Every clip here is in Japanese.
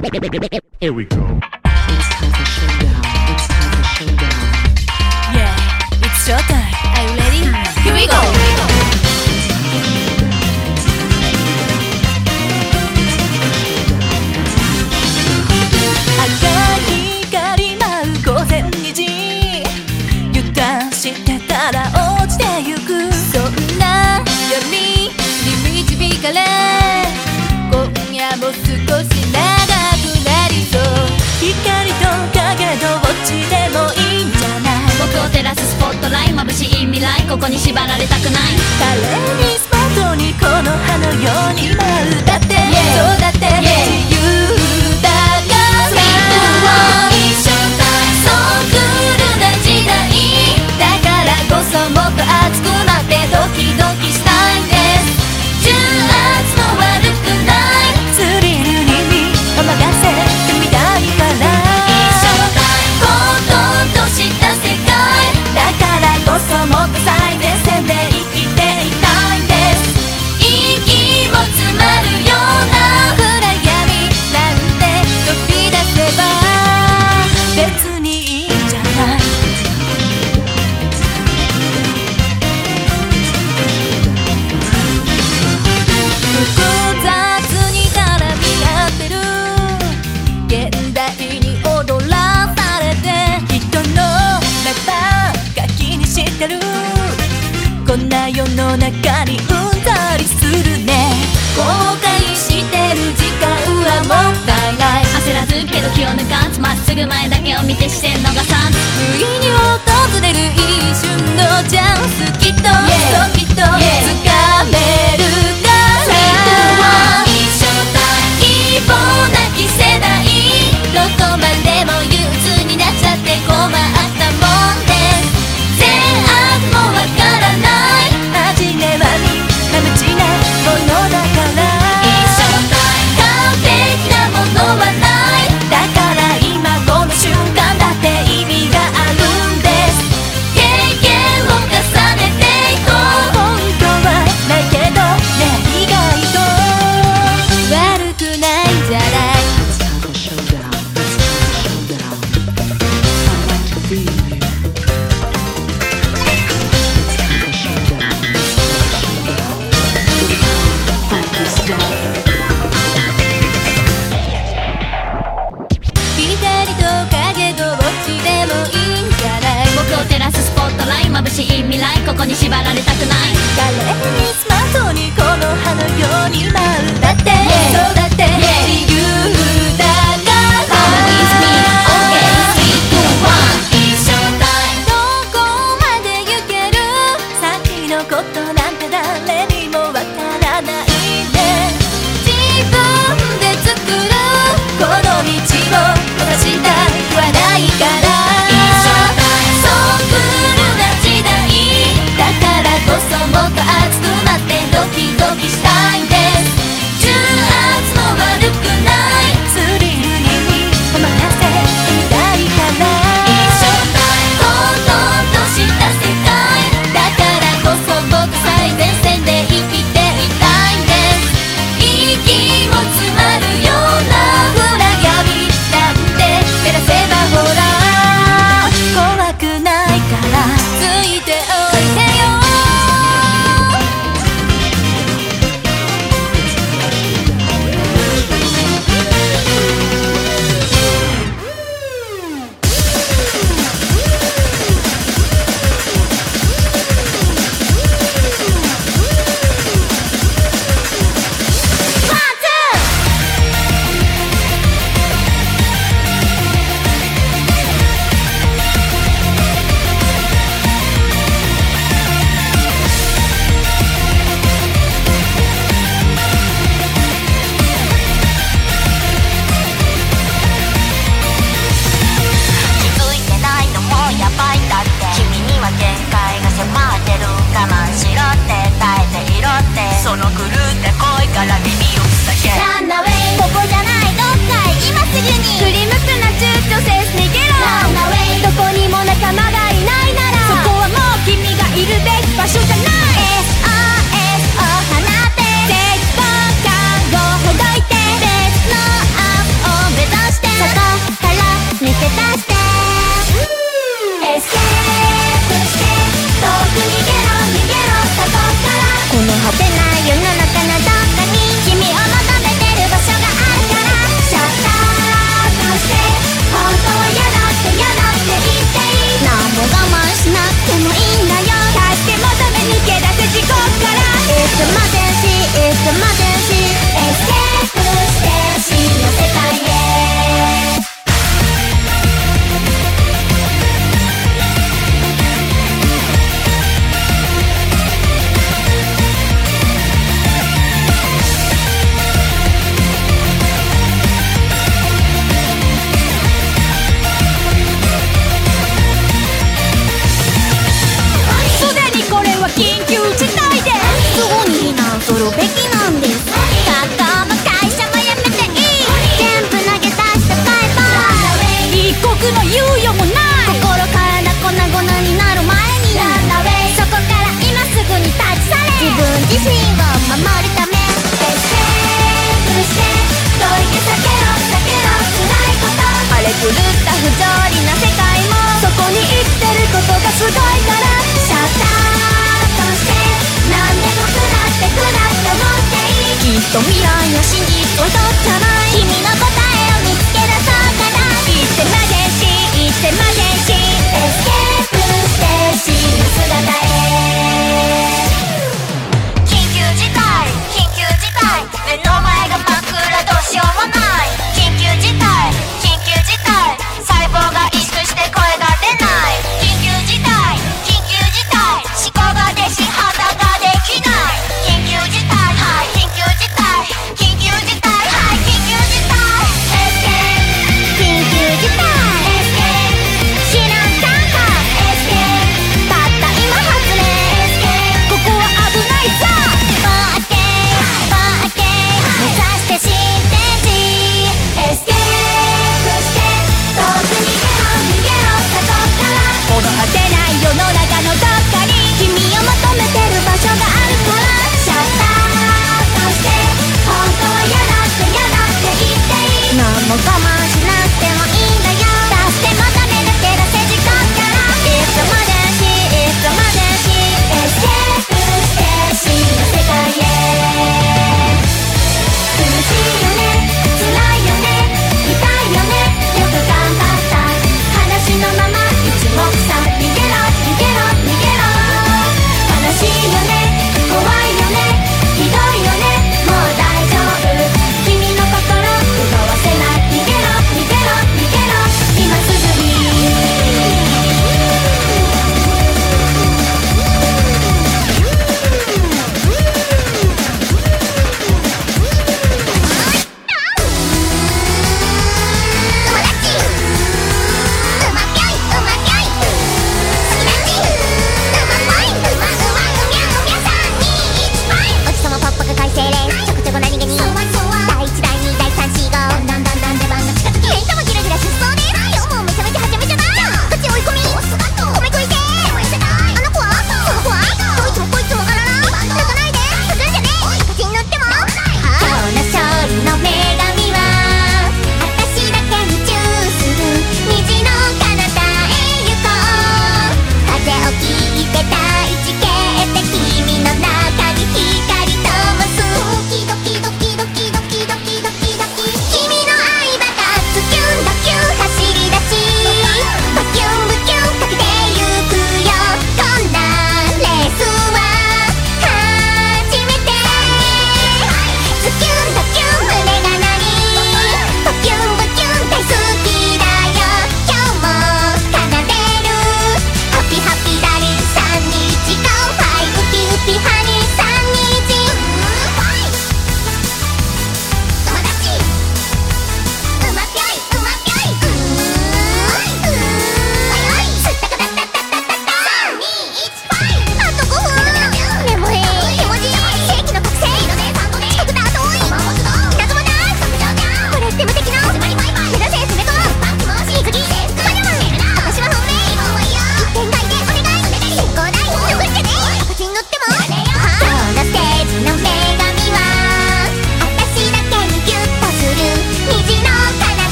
Here we go. It's time for showdown. It's time for showdown. Yeah, it's showtime. Are you ready? Hmm. Here we go. 光と影どっちでもいいんじゃない？僕を照らすスポットライン眩しい未来ここに縛られたくない。誰にスポットにこの葉のように舞う。だって、そうだって、自由知らずけど気を抜かずまっすぐ前だけを見て視線逃さず不意に訪れる一瞬のチャンスきっと、yeah. きっと、yeah.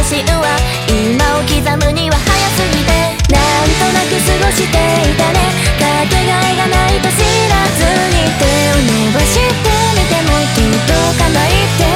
今を刻むには早すぎてなんとなく過ごしていたねかけがえがないと知らずに手を伸ばしてみても届かないって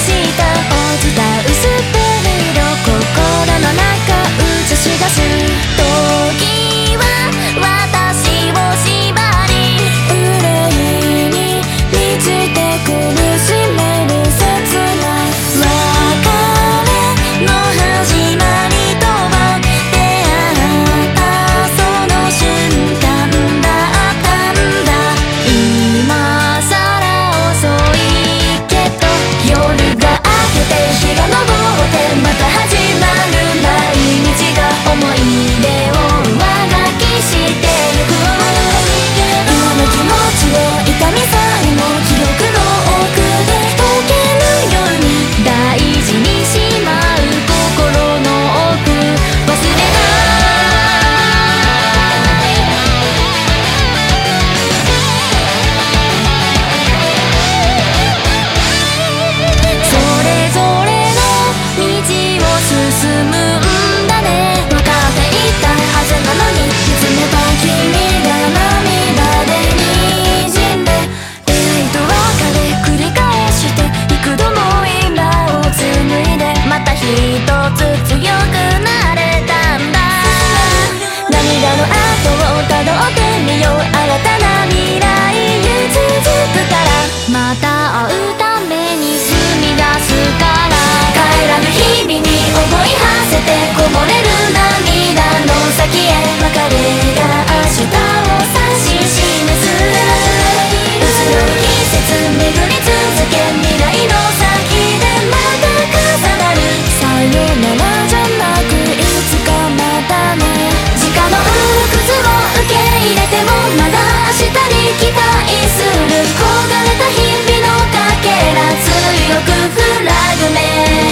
したこぼれる涙の先へ別れが明日を指し示す薄の季節巡り続け未来の先でまた重なるさよならじゃなくいつかまたね時間の鬱屈を受け入れてもまだ明日に期待する焦がれた日々のかけら強くフラグメ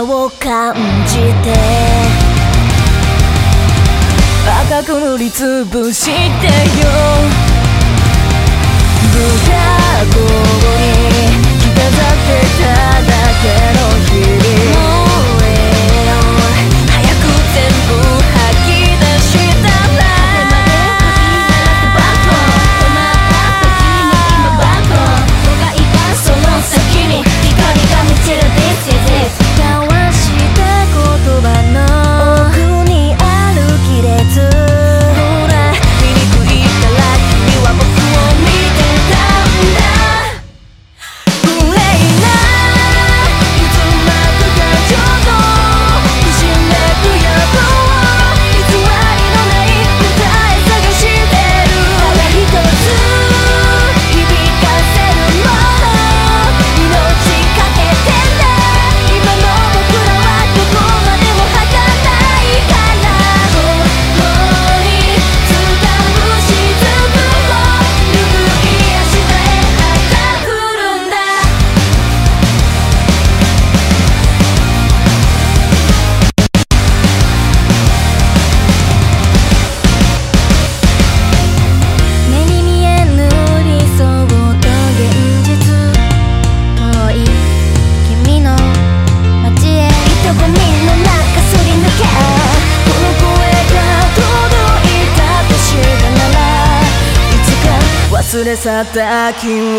今を感じて。赤く塗りつぶしてよ。叩き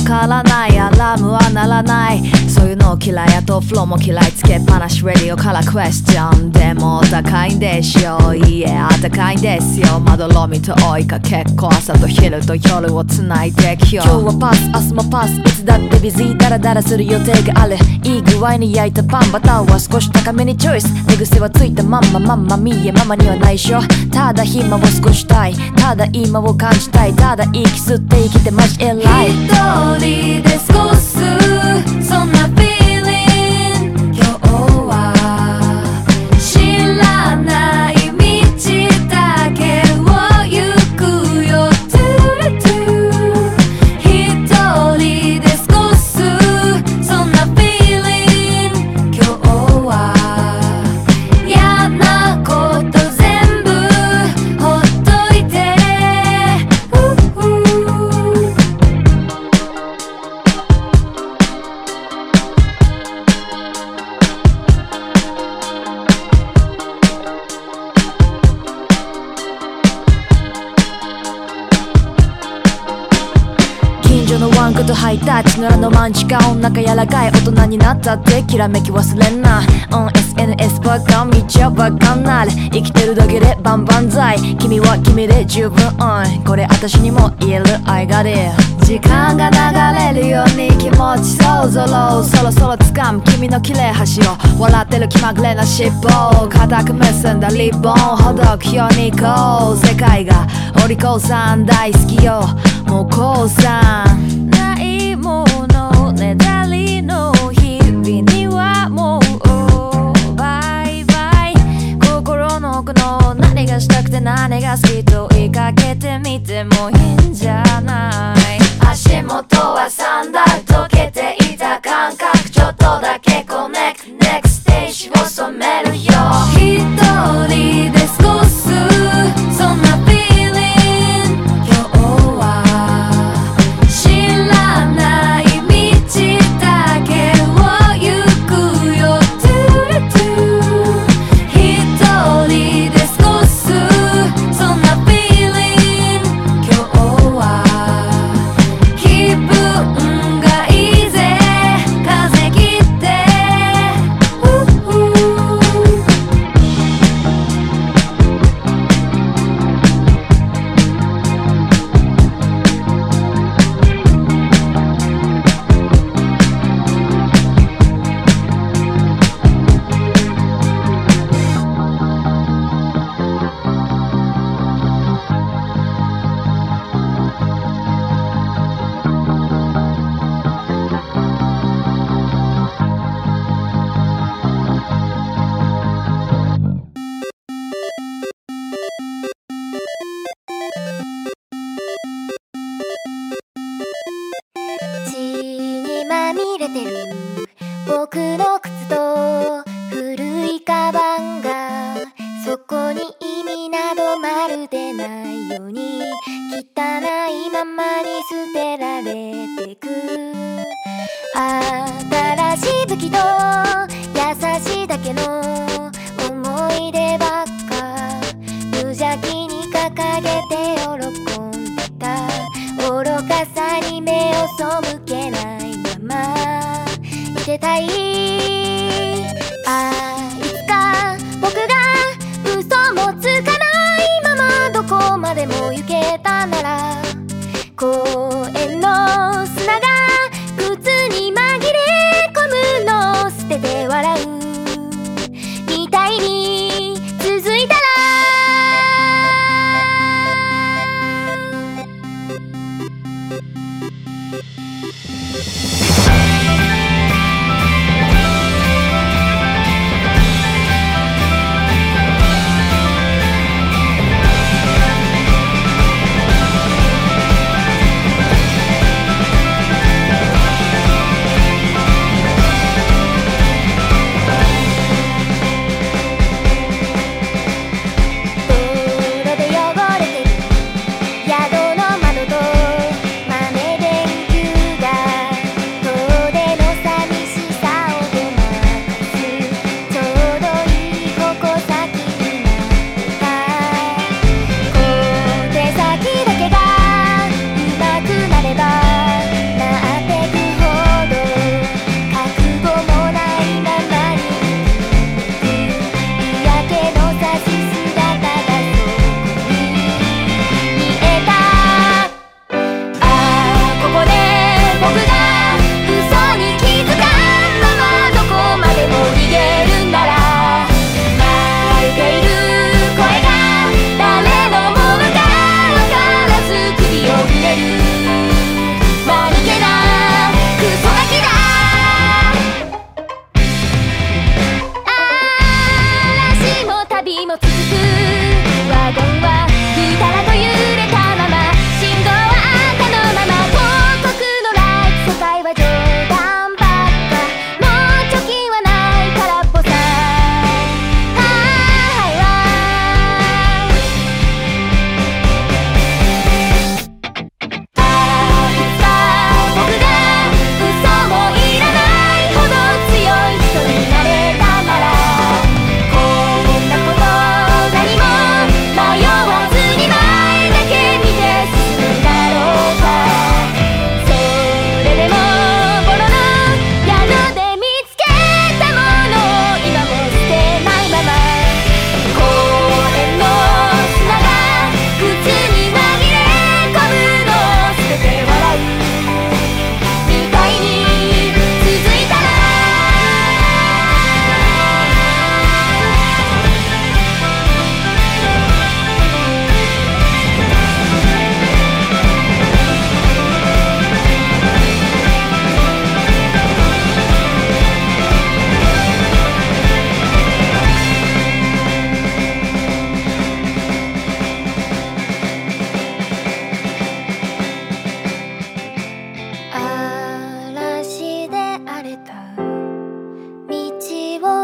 わからない。アラームは鳴らない。そういうのを嫌いやとフローも嫌い。けっぱなしレディオからクエスチョン。でもお高いんでしょいいえあったかいんですよ。まどろみと追いかけっこ朝と昼と夜をつないできよ今日はパス明日もパスいつだってビジーダラダラする予定があるいい具合に焼いたパンバターは少し高めにチョイス。寝癖はついたまんままんま見えママには内緒。ただ暇を過ごしたい。ただ今を感じたい。ただ息吸って生きてマジ偉い一人で過ごが柔らかい大人になったってきらめき忘れんな。うん SNS ばっか見ちゃばっかなる生きてるだけでバンバンザイ君は君で十分。これ私にも言える愛がれ時間が流れるように気持ちそぞろ。そろそろ掴む。君の切れ端を。笑ってる気まぐれな尻尾固く結んだリボンほどくようにこう。世界がお利口さん大好きよ。もうこうさん。てみてもいいんじゃない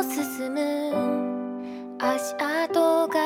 進む。足跡が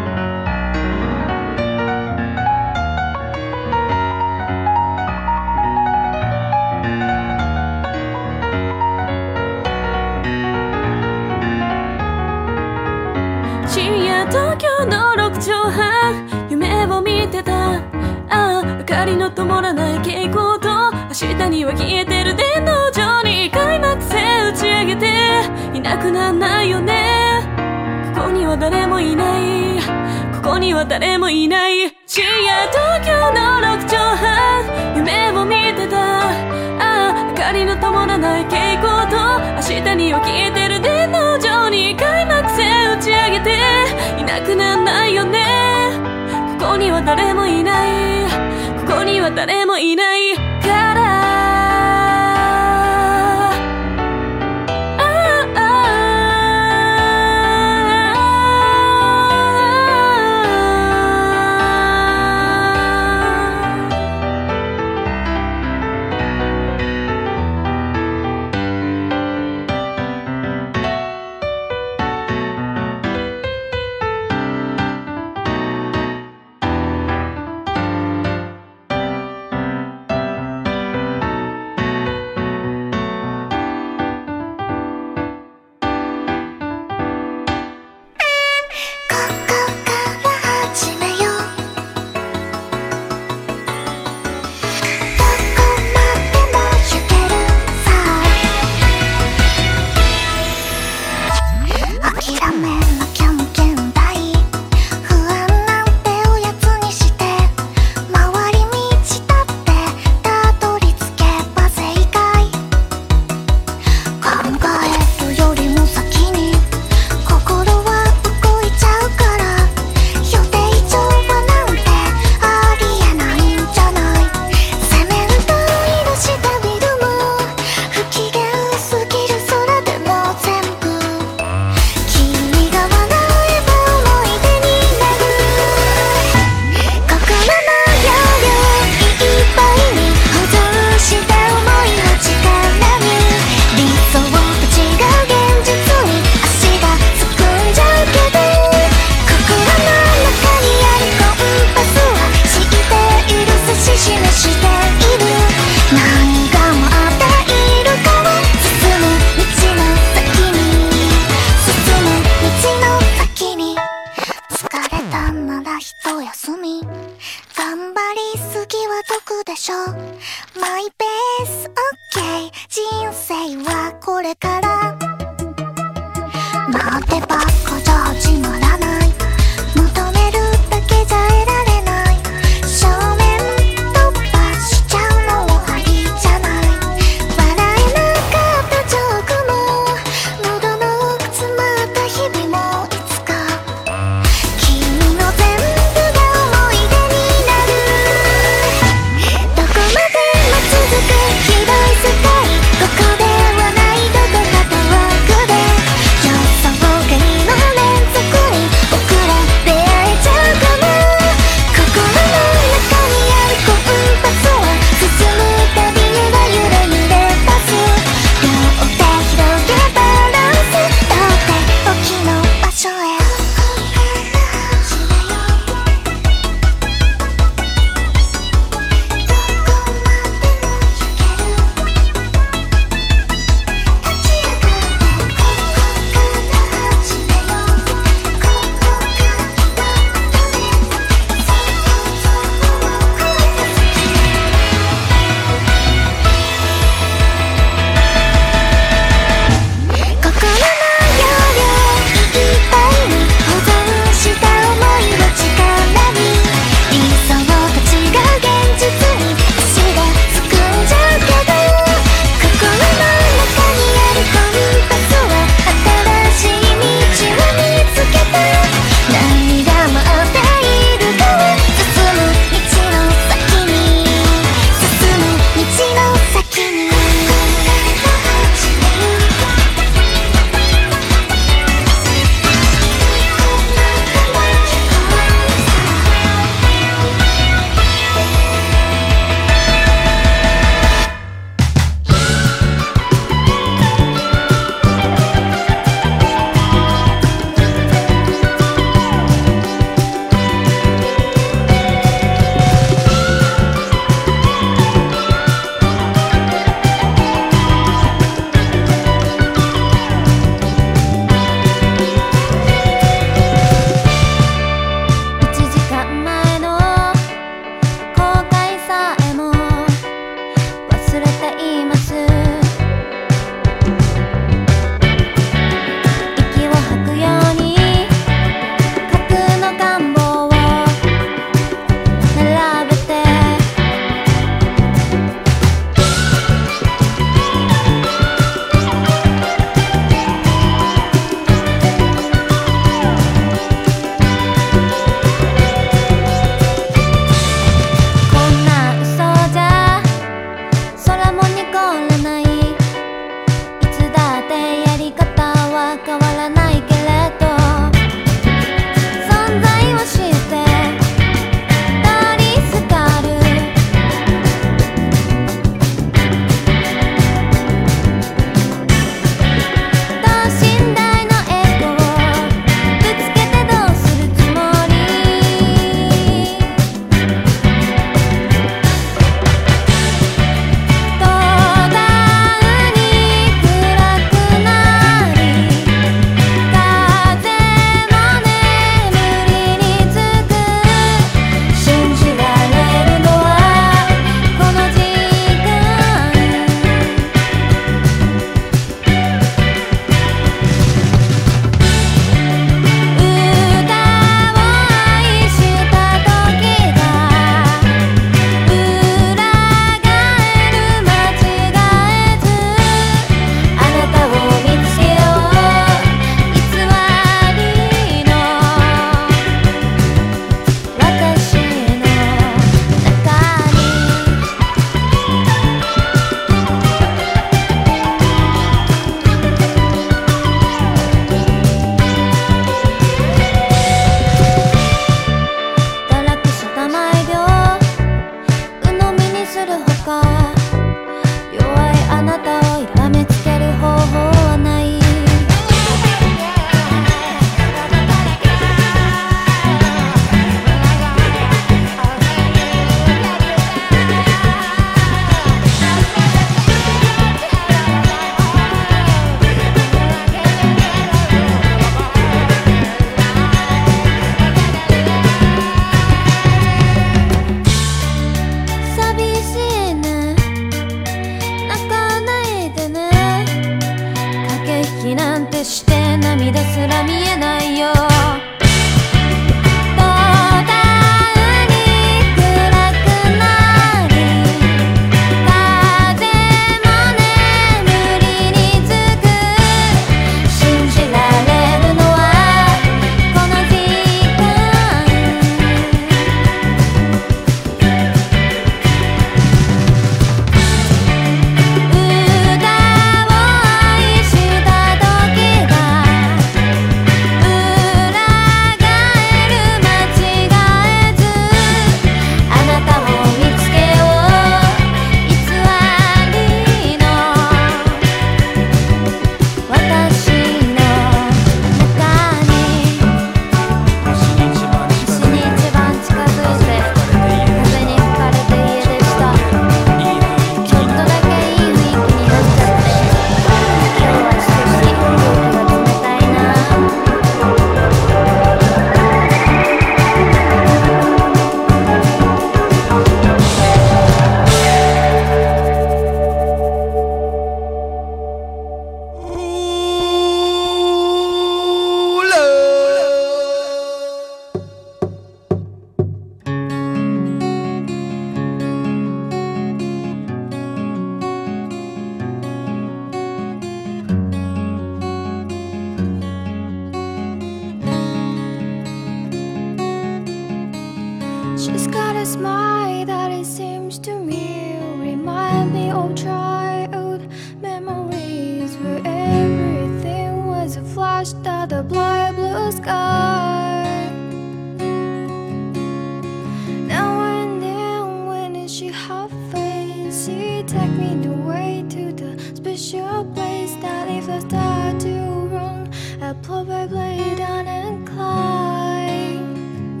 fantasy Take me the way to the special place That if I start to run I'll probably play down and climb.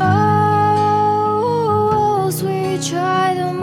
Oh, oh, oh sweet child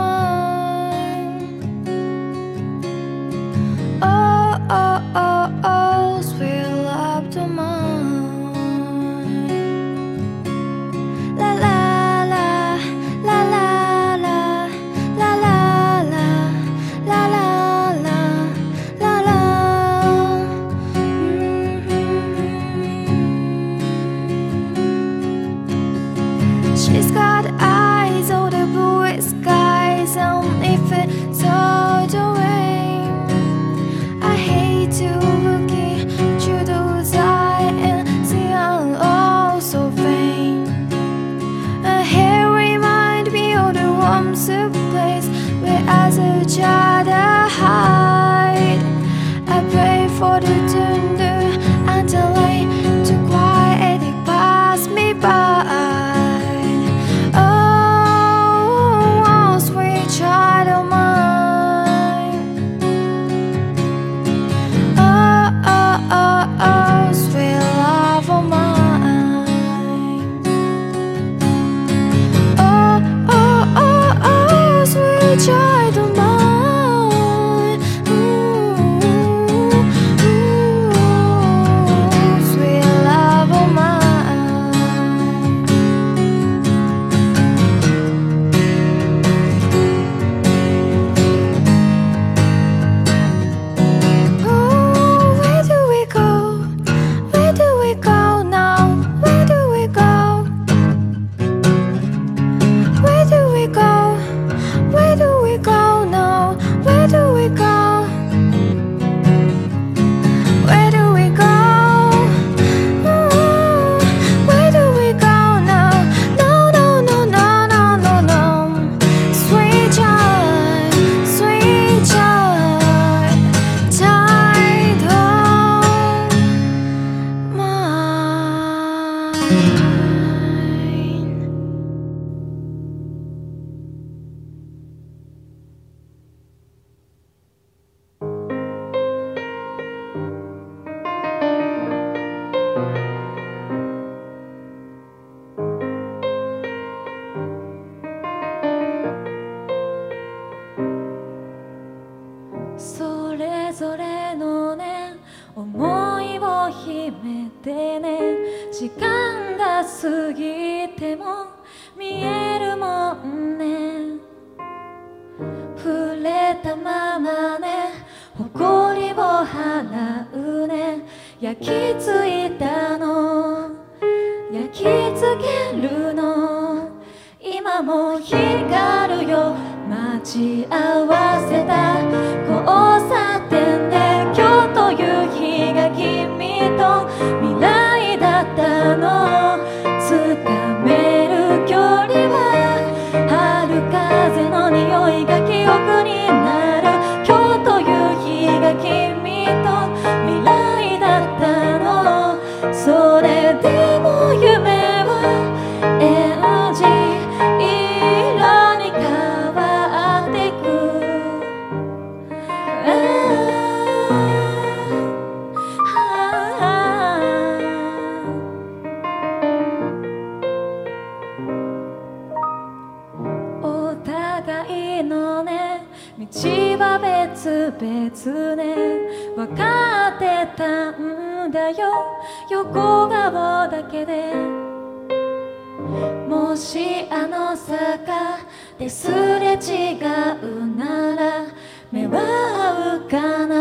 坂ですれ違うなら目は合うかな？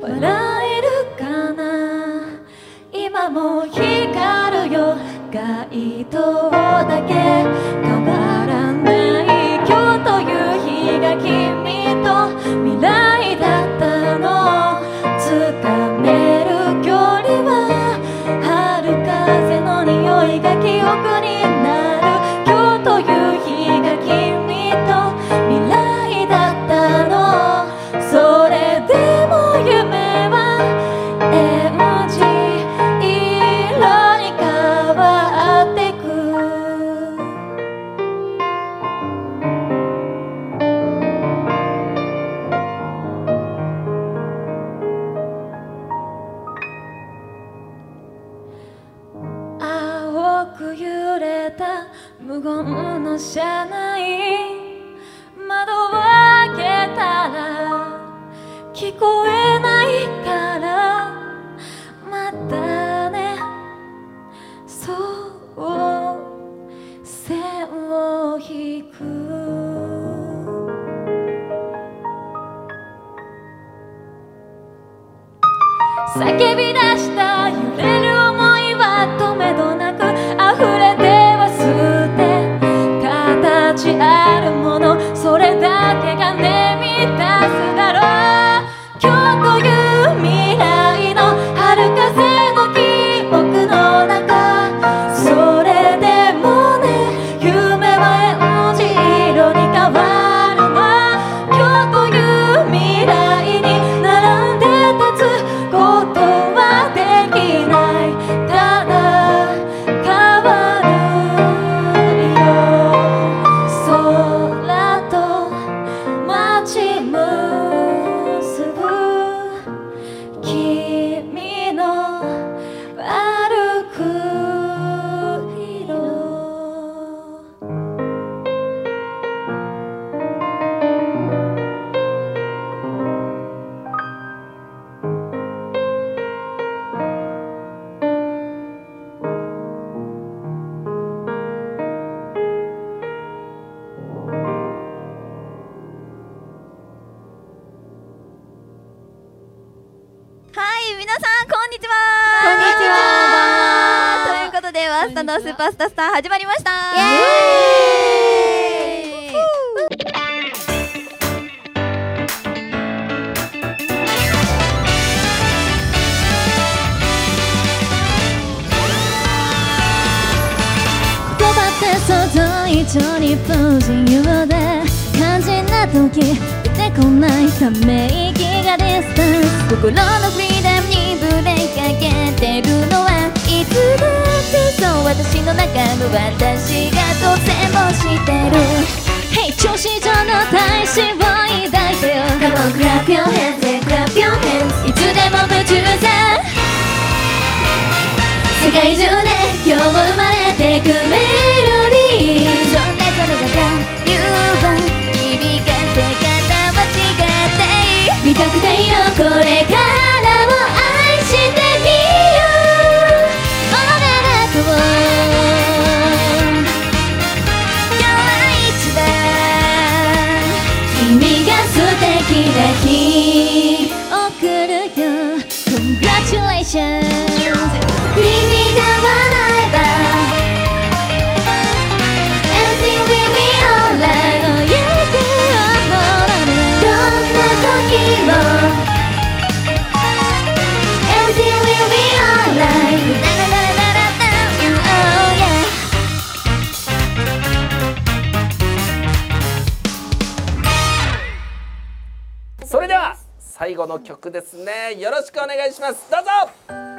笑えるかな？今も光るよ。街灯だけ変わらない。今日という日が君と未来だ始まりました。最後の曲ですね。よろしくお願いします。どうぞ。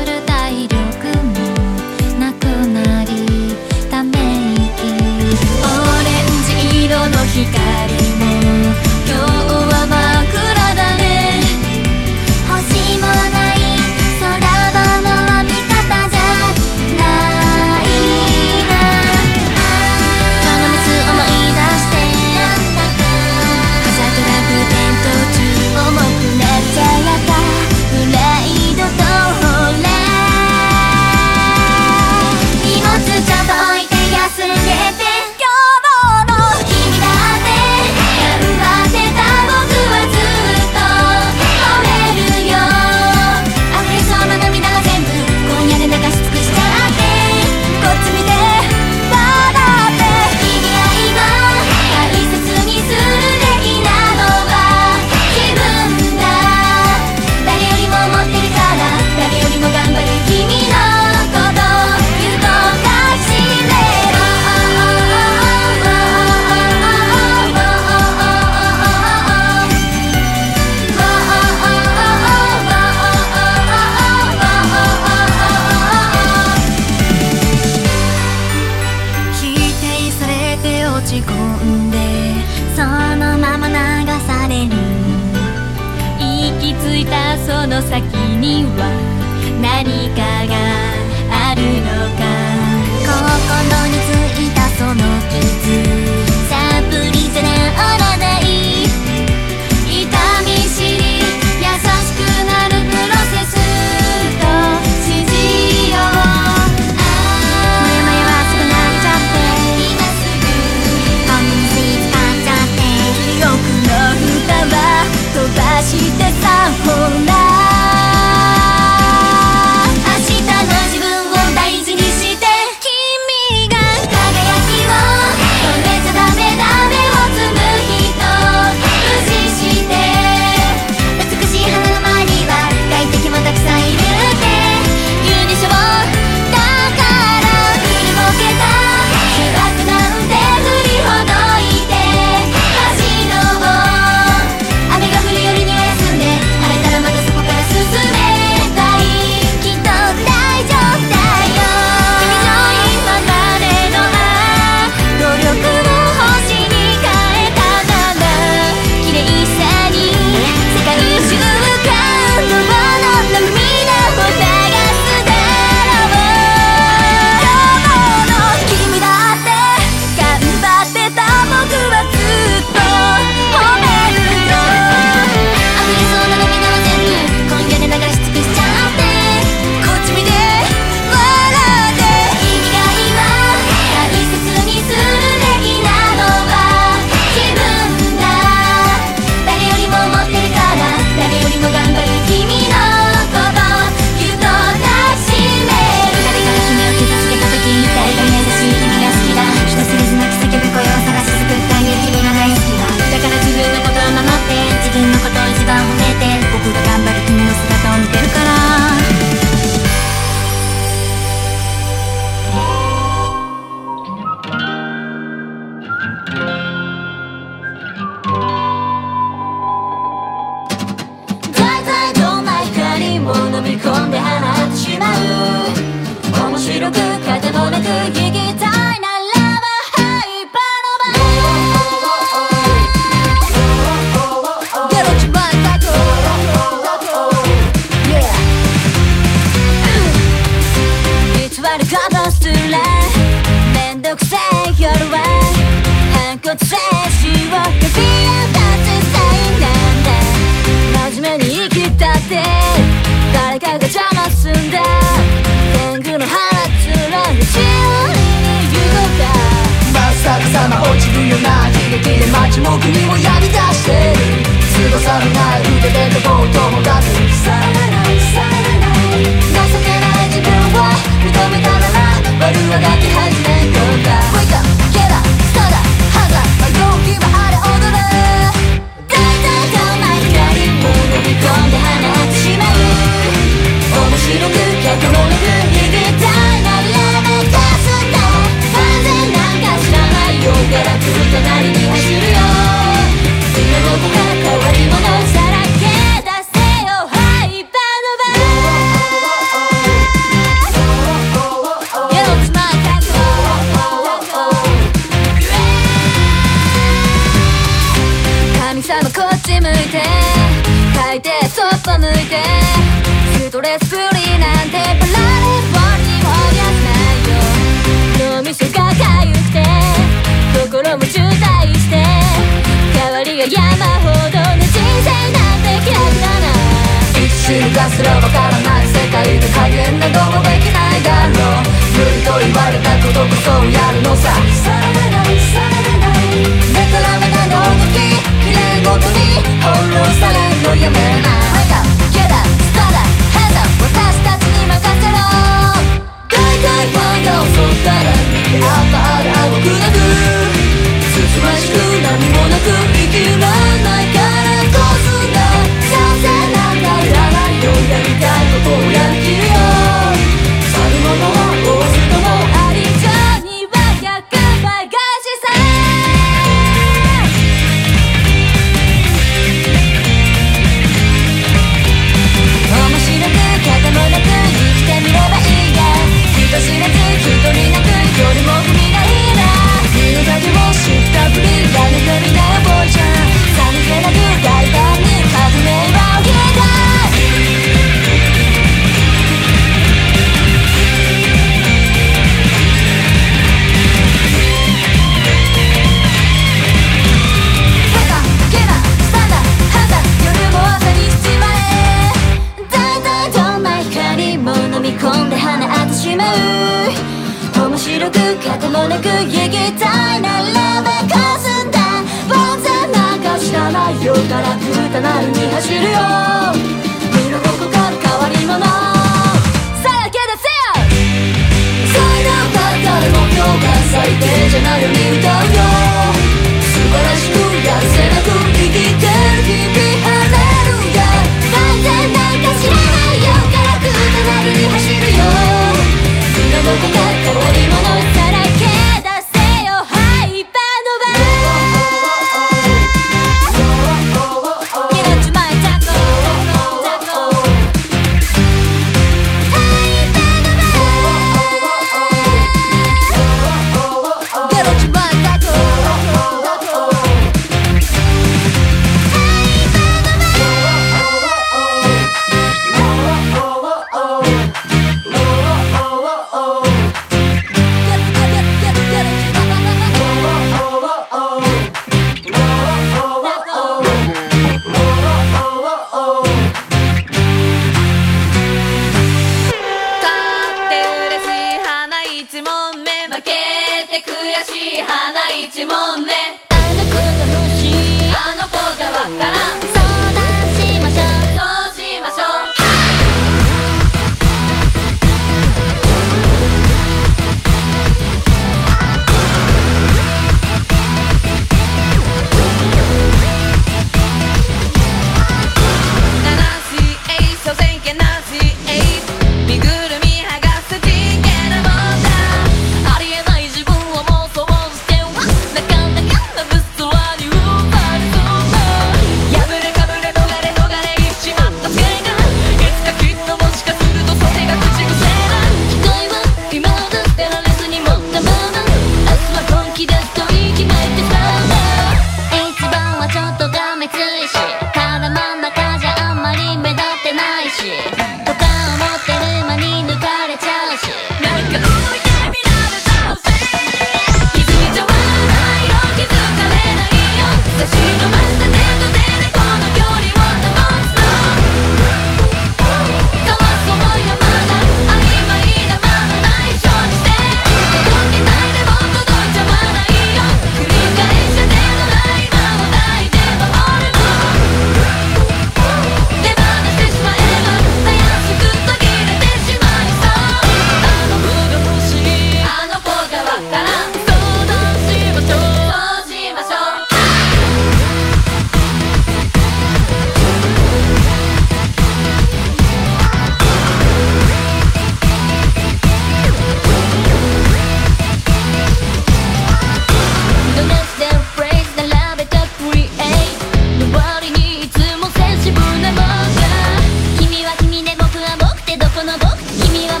僕君は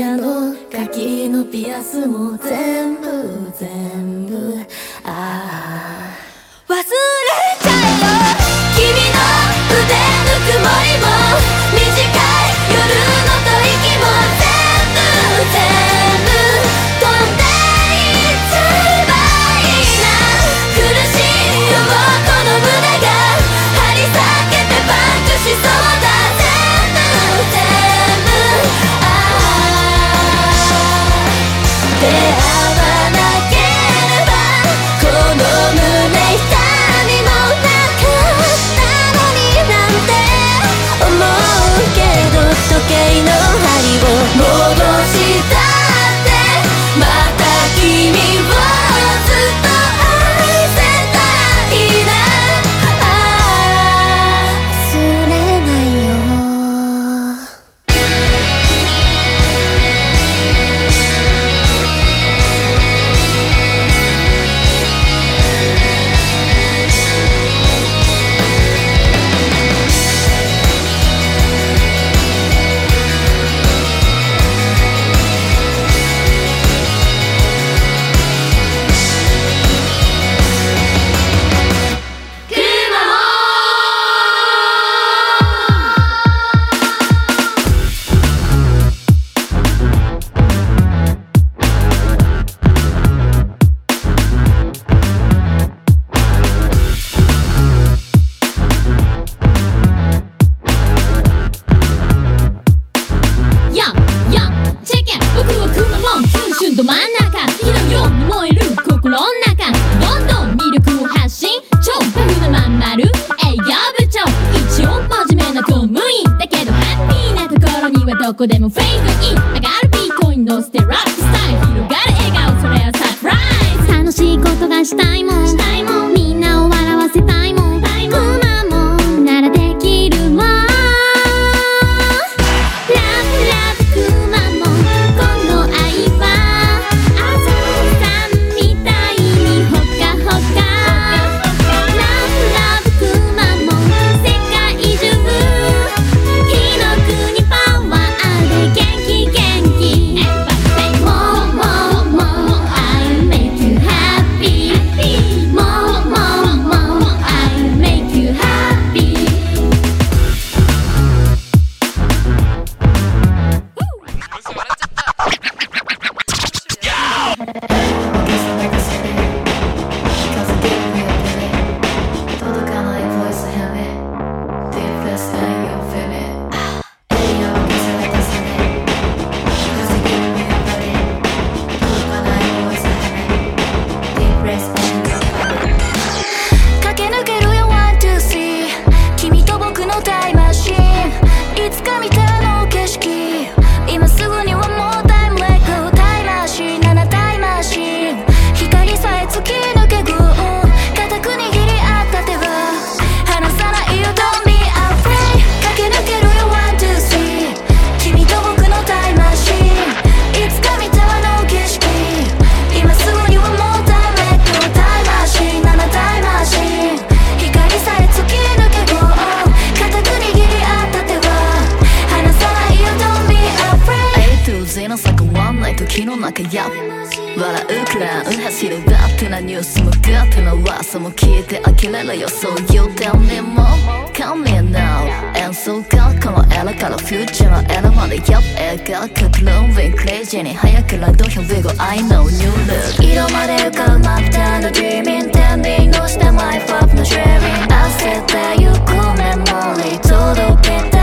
ピアのピアスも全部全部。の底ワンナイト気の中や笑うくらい走るだってなニュースもガってな噂も聞いて呆れるよそう言う tell me more come here now 演奏がこのエラからフューチャーのエラまでやっ映画書く論ンクレイジーに早くら土俵 We go. I know new look 色まで浮かぶマッターの Dreaming Tending のして MyPop の Sharing 焦ってゆくメモリ届けた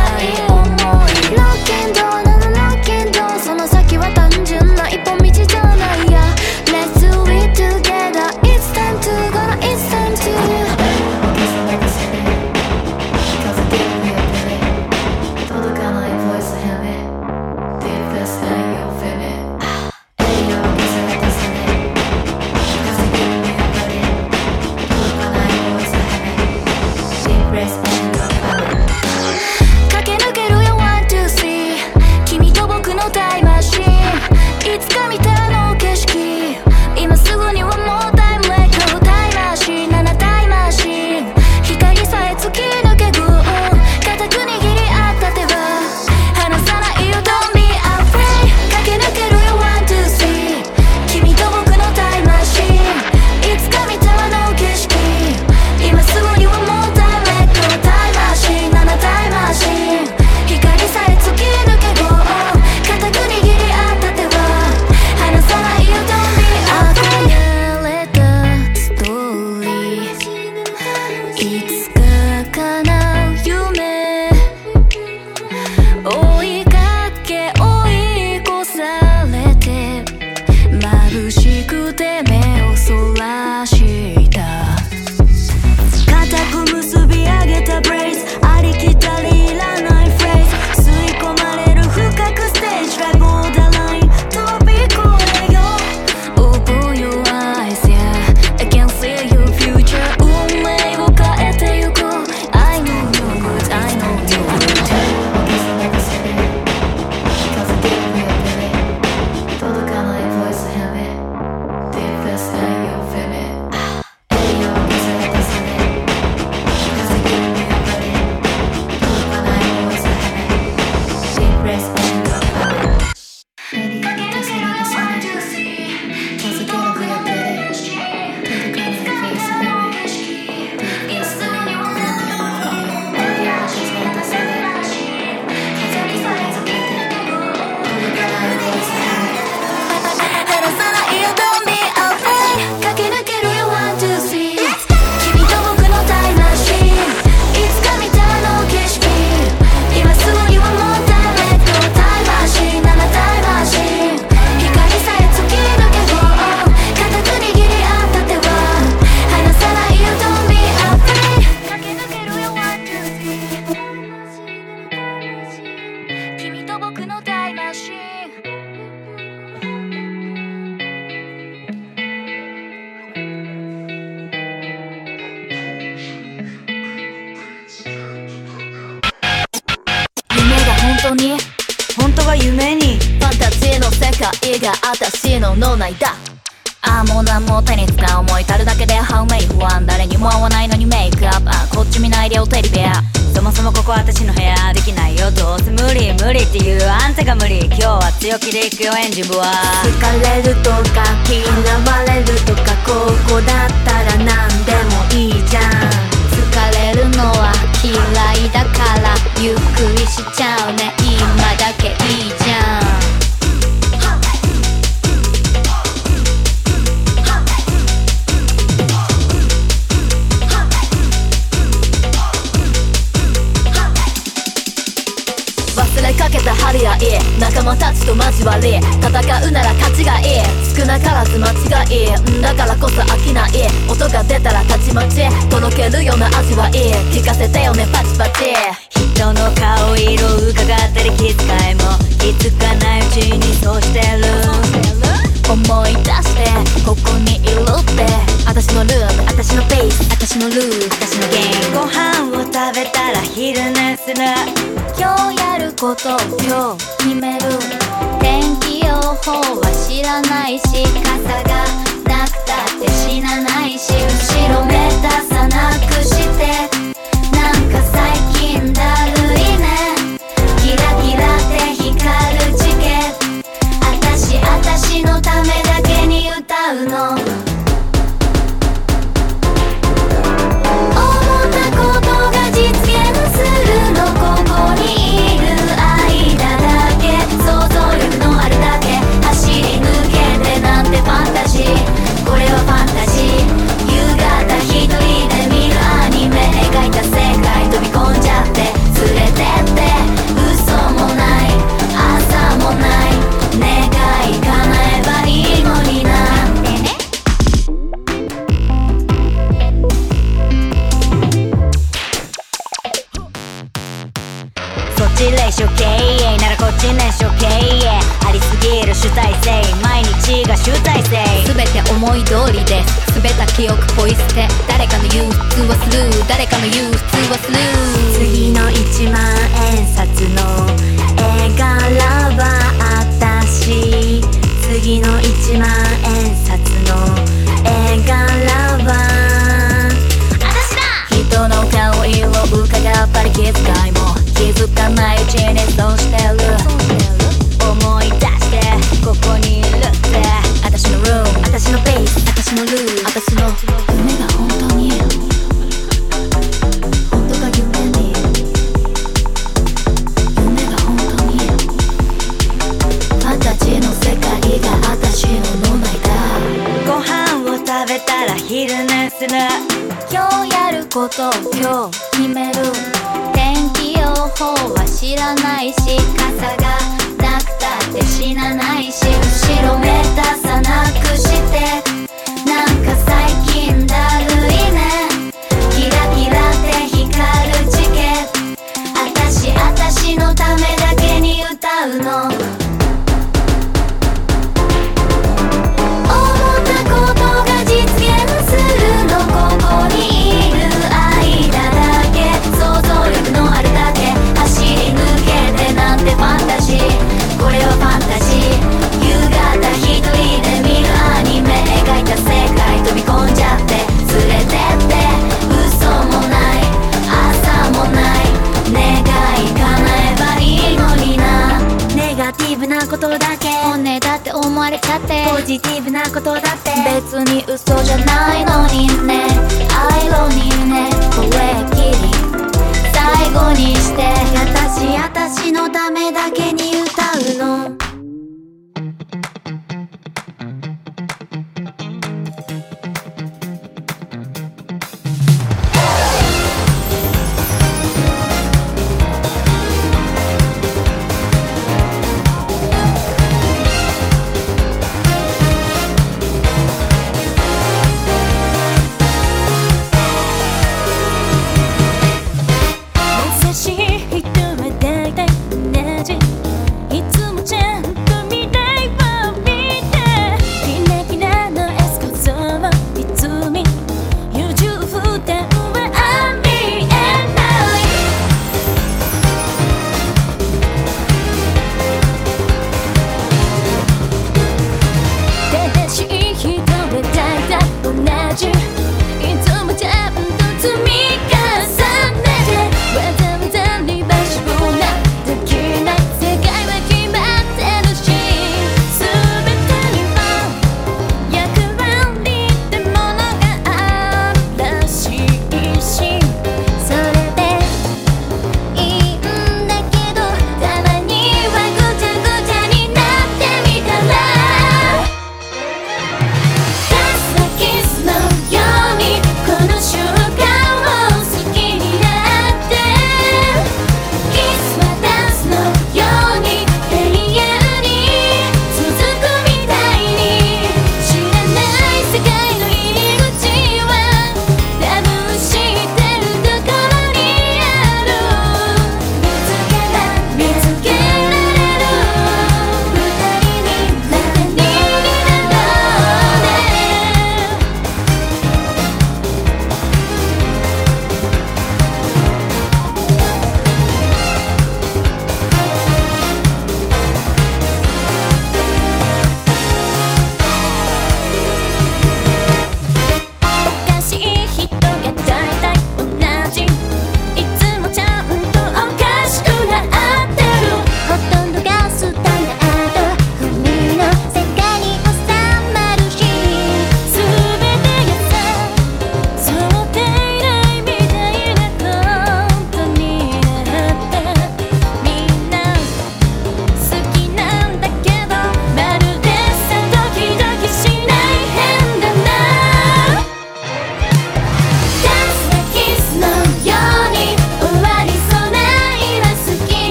れかけた張り合い仲間たちと交わり戦うなら勝ちがいい少なからず間違いんだからこそ飽きない音が出たらたちまちとろけるような味わい聞かせてよねパチパチ人の顔色伺ったり気遣いも気づかないうちにそうしてる。思い出してここにいるって。私のルーム私のペース私のルール私のゲーム。ご飯を食べたら昼寝する。今日やること今日決める。天気予報は知らないし傘がなくたって死なないし後ろめたさい通りです全た記憶ポイ捨て誰かの言う普通はスルー誰かの言う普通はスルー次の一万円札の絵柄は私次の一万円札の絵柄は私だ人の顔色伺ったり気遣いも気づかないうちにそうしてる。私のペース私のルール。私の夢が本当に。本当が夢に夢が本当に。ファンタジーの世界が私の脳内だ。ご飯を食べたら昼寝する。今日やること今日決める。天気予報は知らないし傘がて死なないし後ろめたさなくして。なんか最近だ。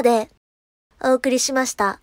ーでお送りしました。